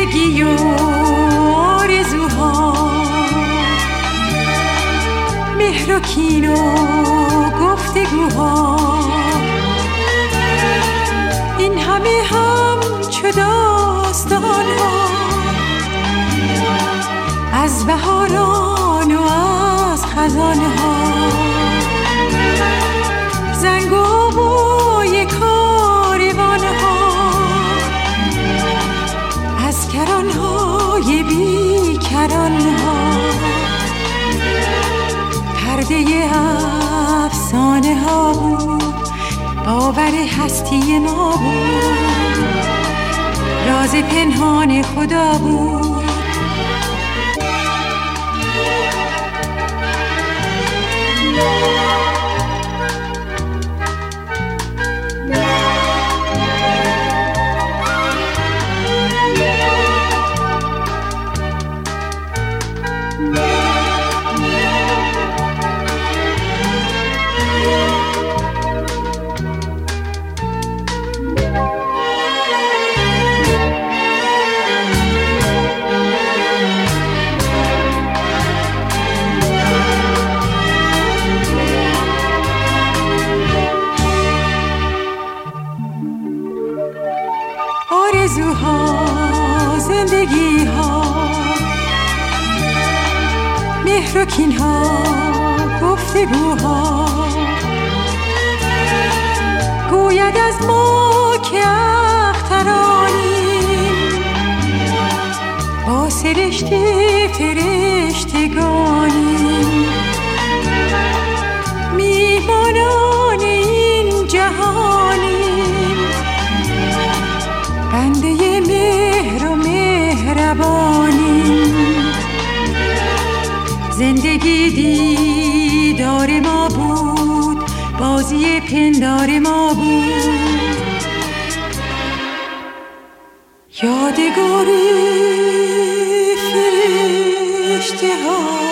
زندگی و آرزوها مهر و کین و گفتگوها. کران های بی کران ها پرده افسانه ها بود باور هستی ما بود. راز پنهان خدا بود. آرزوها زندگی ها مهر و کین ها گفتگوها. گوید از ما که اخترانیم. با سرشت فرشتگانیم مهر و مهربانی. زندگی دیدار ما بود بازی پندار ما بود. یادگاری فرشته ها